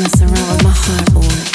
mess around with my heart, boy.